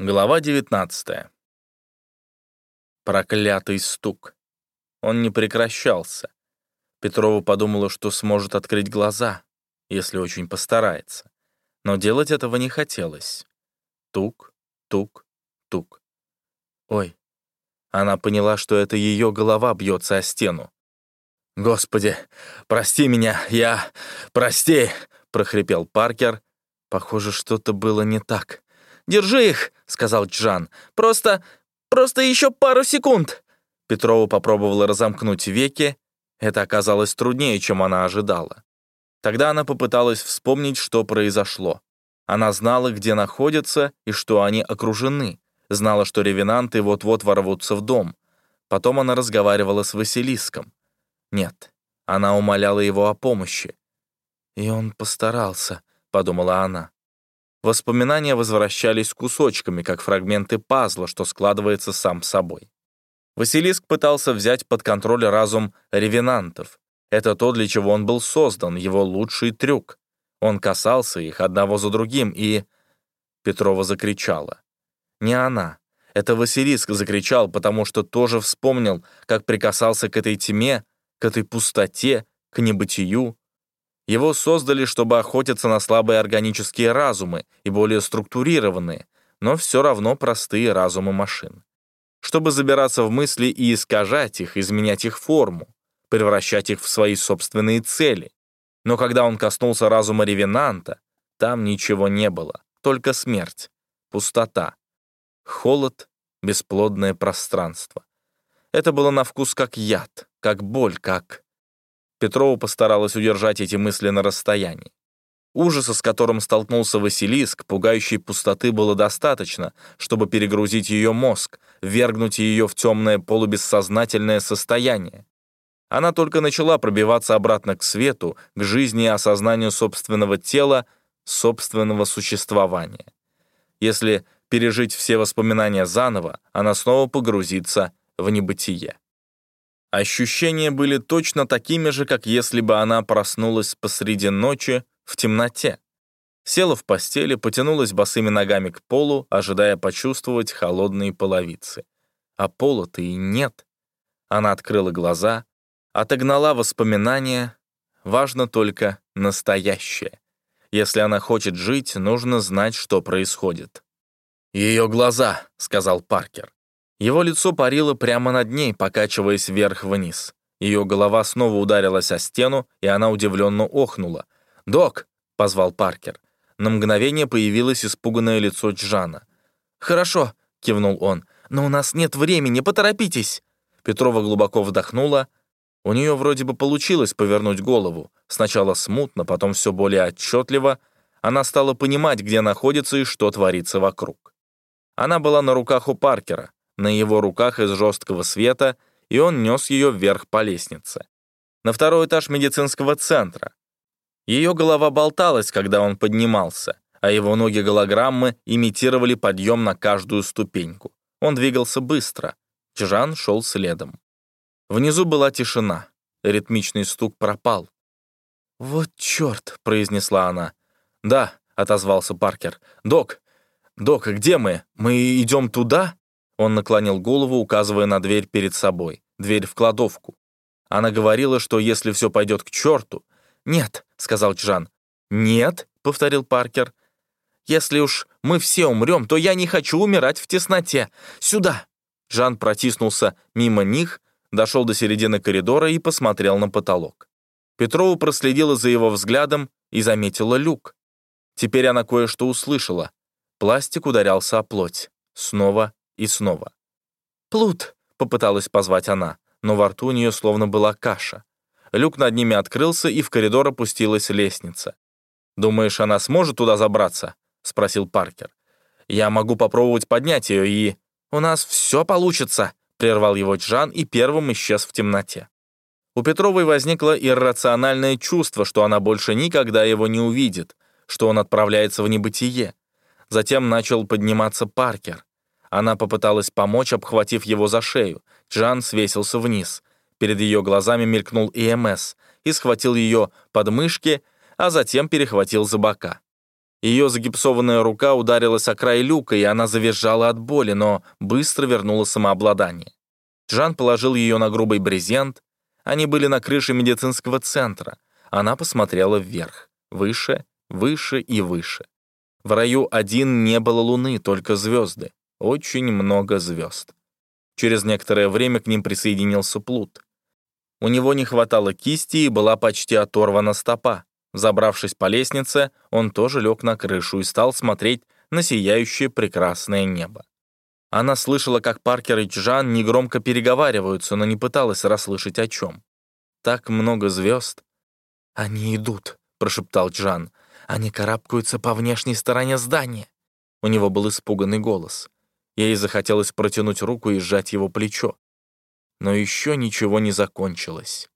Глава 19. Проклятый стук. Он не прекращался. Петрова подумала, что сможет открыть глаза, если очень постарается. Но делать этого не хотелось. Тук, тук, тук. Ой. Она поняла, что это ее голова бьется о стену. «Господи, прости меня, я... Прости!» — прохрипел Паркер. Похоже, что-то было не так. «Держи их!» — сказал Джан. «Просто... просто еще пару секунд!» Петрова попробовала разомкнуть веки. Это оказалось труднее, чем она ожидала. Тогда она попыталась вспомнить, что произошло. Она знала, где находятся и что они окружены. Знала, что ревенанты вот-вот ворвутся в дом. Потом она разговаривала с Василиском. Нет, она умоляла его о помощи. «И он постарался», — подумала она. Воспоминания возвращались кусочками, как фрагменты пазла, что складывается сам собой. Василиск пытался взять под контроль разум ревенантов. Это то, для чего он был создан, его лучший трюк. Он касался их одного за другим, и... Петрова закричала. Не она. Это Василиск закричал, потому что тоже вспомнил, как прикасался к этой тьме, к этой пустоте, к небытию, его создали, чтобы охотиться на слабые органические разумы и более структурированные, но все равно простые разумы машин. Чтобы забираться в мысли и искажать их, изменять их форму, превращать их в свои собственные цели. Но когда он коснулся разума ревенанта, там ничего не было, только смерть, пустота, холод, бесплодное пространство. Это было на вкус как яд, как боль, как Петрова постаралась удержать эти мысли на расстоянии. Ужаса, с которым столкнулся Василиск, пугающей пустоты было достаточно, чтобы перегрузить ее мозг, вергнуть ее в темное полубессознательное состояние. Она только начала пробиваться обратно к свету, к жизни и осознанию собственного тела, собственного существования. Если пережить все воспоминания заново, она снова погрузится в небытие. Ощущения были точно такими же, как если бы она проснулась посреди ночи в темноте. Села в постели, потянулась босыми ногами к полу, ожидая почувствовать холодные половицы. А пола-то и нет. Она открыла глаза, отогнала воспоминания. Важно только настоящее. Если она хочет жить, нужно знать, что происходит. «Ее глаза», — сказал Паркер. Его лицо парило прямо над ней, покачиваясь вверх-вниз. Ее голова снова ударилась о стену, и она удивленно охнула. «Док!» — позвал Паркер. На мгновение появилось испуганное лицо Джана. «Хорошо», — кивнул он, — «но у нас нет времени, поторопитесь». Петрова глубоко вдохнула. У нее вроде бы получилось повернуть голову. Сначала смутно, потом все более отчетливо. Она стала понимать, где находится и что творится вокруг. Она была на руках у Паркера на его руках из жесткого света, и он нес ее вверх по лестнице. На второй этаж медицинского центра. Ее голова болталась, когда он поднимался, а его ноги голограммы имитировали подъем на каждую ступеньку. Он двигался быстро. Чжан шел следом. Внизу была тишина. Ритмичный стук пропал. «Вот черт!» — произнесла она. «Да», — отозвался Паркер. «Док! Док, где мы? Мы идем туда?» Он наклонил голову, указывая на дверь перед собой, дверь в кладовку. Она говорила, что если все пойдет к черту... «Нет», — сказал Джан. «Нет», — повторил Паркер. «Если уж мы все умрем, то я не хочу умирать в тесноте. Сюда!» Джан протиснулся мимо них, дошел до середины коридора и посмотрел на потолок. Петрова проследила за его взглядом и заметила люк. Теперь она кое-что услышала. Пластик ударялся о плоть. Снова и снова. «Плут!» — попыталась позвать она, но во рту у нее словно была каша. Люк над ними открылся, и в коридор опустилась лестница. «Думаешь, она сможет туда забраться?» — спросил Паркер. «Я могу попробовать поднять ее и...» «У нас все получится!» — прервал его Джан и первым исчез в темноте. У Петровой возникло иррациональное чувство, что она больше никогда его не увидит, что он отправляется в небытие. Затем начал подниматься Паркер. Она попыталась помочь, обхватив его за шею. Джан свесился вниз. Перед ее глазами мелькнул ИМС и схватил ее под мышки, а затем перехватил за бока. Ее загипсованная рука ударилась о край люка, и она завизжала от боли, но быстро вернула самообладание. Джан положил ее на грубый брезент. Они были на крыше медицинского центра. Она посмотрела вверх, выше, выше и выше. В раю один не было луны, только звезды. Очень много звезд. Через некоторое время к ним присоединился Плут. У него не хватало кисти и была почти оторвана стопа. Забравшись по лестнице, он тоже лег на крышу и стал смотреть на сияющее прекрасное небо. Она слышала, как Паркер и Джан негромко переговариваются, но не пыталась расслышать о чем. Так много звезд. «Они идут», — прошептал Джан. «Они карабкаются по внешней стороне здания». У него был испуганный голос. Ей захотелось протянуть руку и сжать его плечо. Но еще ничего не закончилось.